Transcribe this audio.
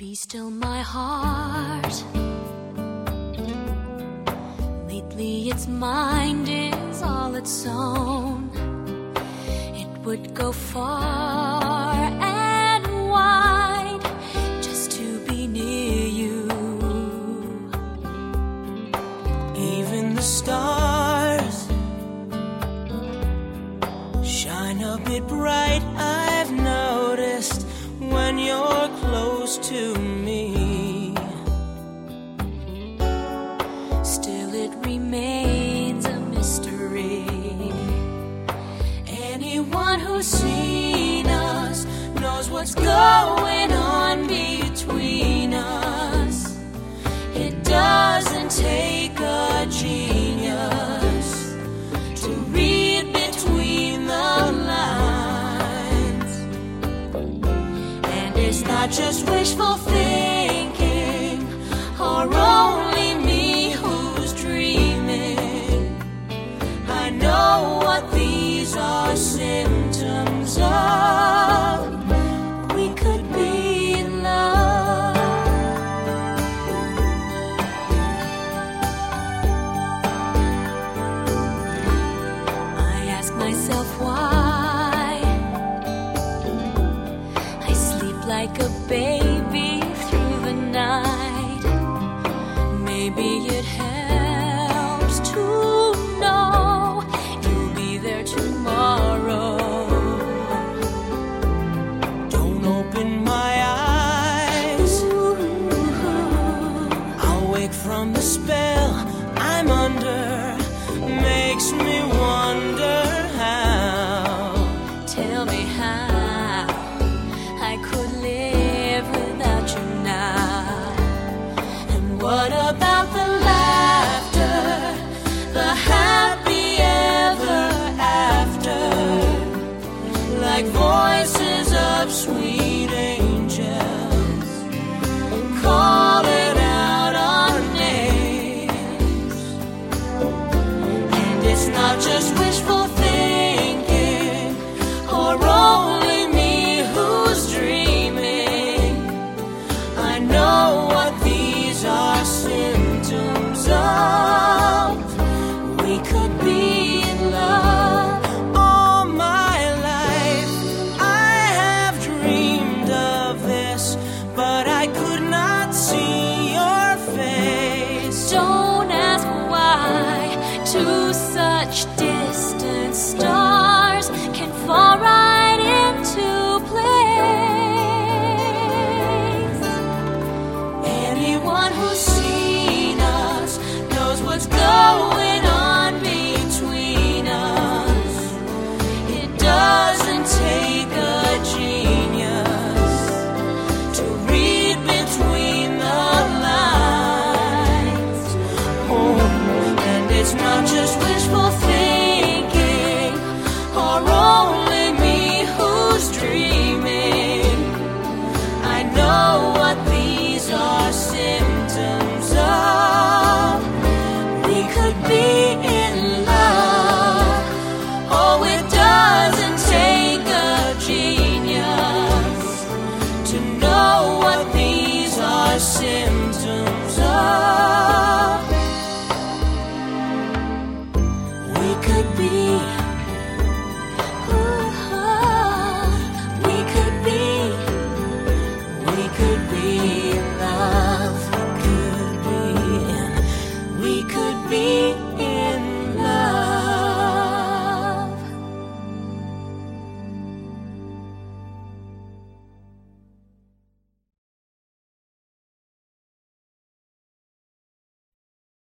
Be still, my heart. Lately, its mind is all its own. It would go far and wide just to be near you. Even the stars shine a bit bright. I've noticed when you're close to me. Not just wishful thinking or only me who's dreaming. I know what these are symptoms of. Like a baby through the night. Maybe it helps to know you'll be there tomorrow. Don't open my Like voices of sweet